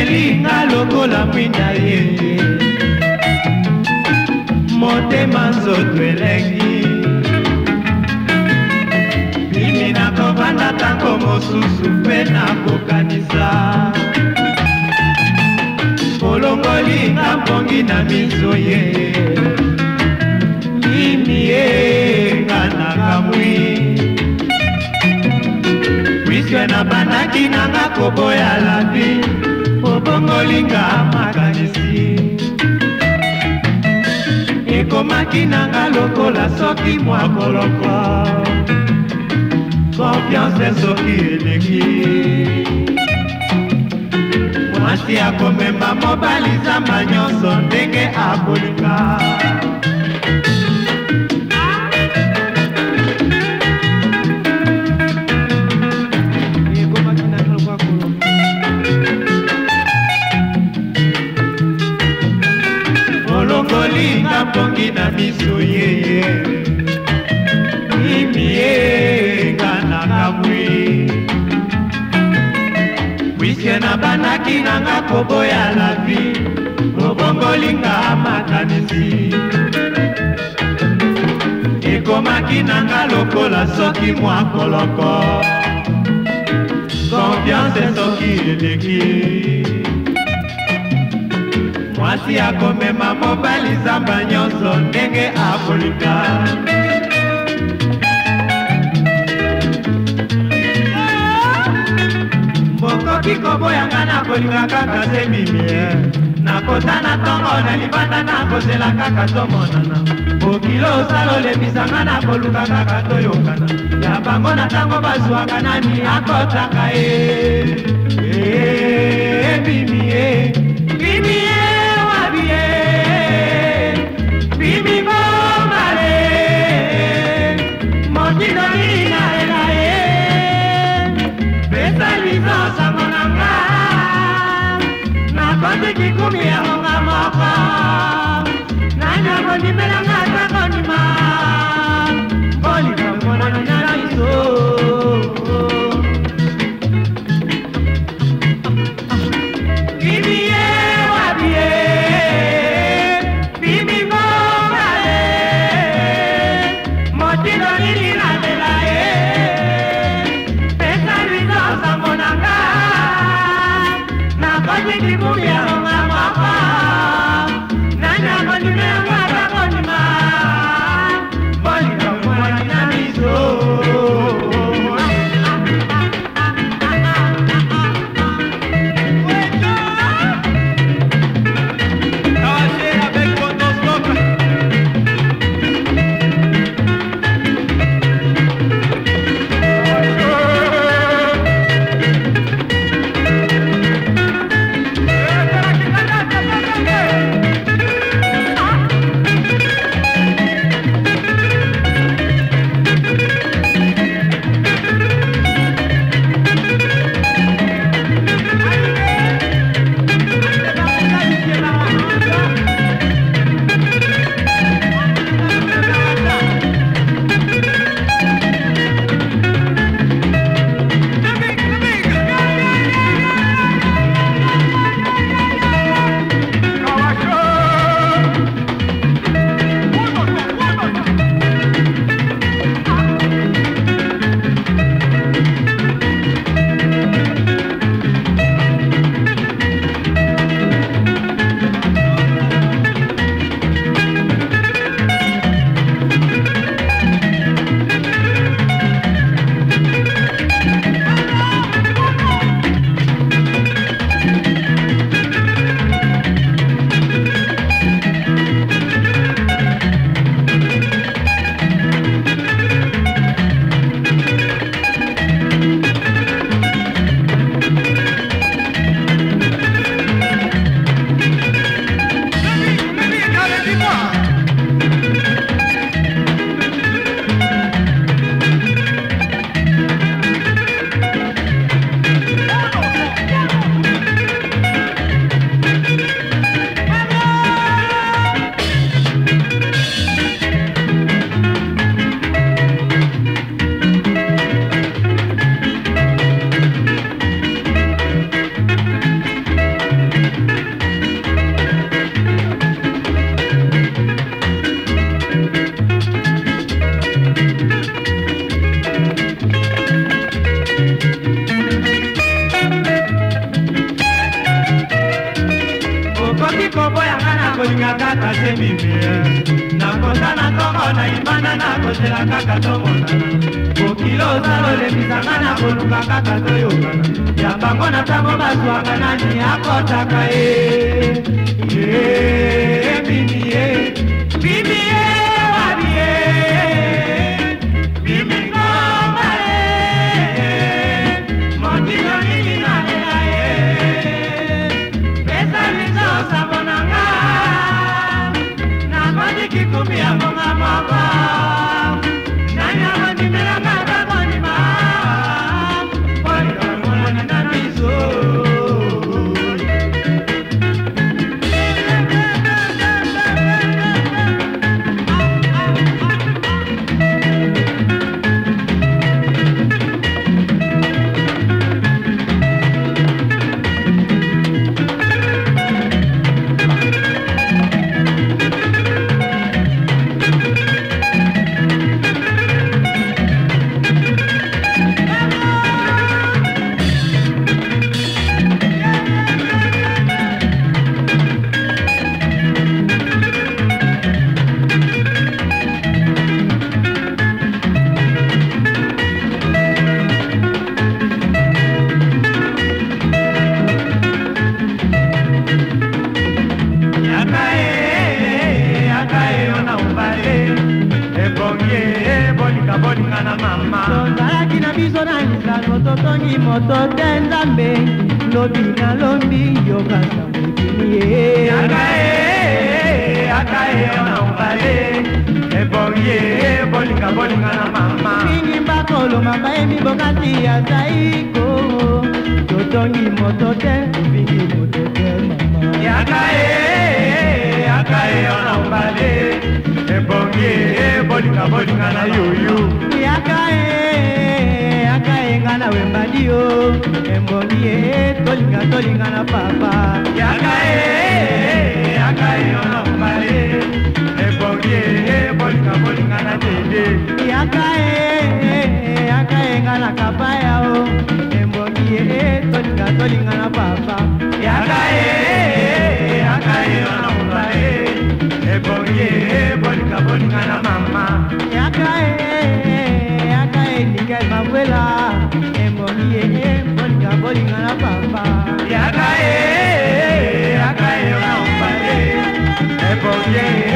elinga lokola mwinda ye motema nzoto elengi nini nakovanda ntango mosusu mpe nakokanisa kolongolinga mbongi na miso ye mimi yenga nakamwi wiswe nabandaki nanga koboya labi kolinga makanisi ekomaki nanga lokola soki mwa koloko konfiance soki eleki mwasi akomema mobali zamba nyonso ndenge akolinga mbongi na miso yeye imiyenga na kamwi wisie nabanaki nanga koboya lavi mobongolinga makanisi ekomaki nanga lokola soki mwa koloko konfiance soki eleki mwasi akomema mobali zamba nyonso ndenge akolinga bokoki koboyanga na kolinga kaka se mimie nakota na ntongo na libanda nakozela kaka tomonana okilo osala olembisanga na koluka kaka toyokana ya bango na ntango bazwaka nani akotaka e ebimie eh, eh, e, e, kikumiyalonga moko nanyakondimelanga takondima mbolinomonani na biso kibiye wabiye bimingomale motino lililandela ye pesa lwizosamonanga nakotikikumiyalonga kolinga kaka se mimie nakonda na ntongo na ibanda nakosela kaka tomonana mokili ozala olemisanga na koluka kaka toyokana ya bango na ntango bazwaka nani akotaka ye ye mimie mimie lobi moto te nzambe lobi nalombi yokasa mokili ye yakae yakae ona obale ebongi ye bolinga bolinga na mama mingi bakoloma bayembi bokati ya zaiko totongi moto te mingi moto te mama yakae yakae ona obale ebongi ye bolinga bolinga na yuyu kolinga na papa yaka e yaka yolomba e ekoki e kolinga kolinga na tende yaka e yaka enga na kapa e moni ye bolinga bolinga na pamba yaka ye yaka ye na ombale ebonye ye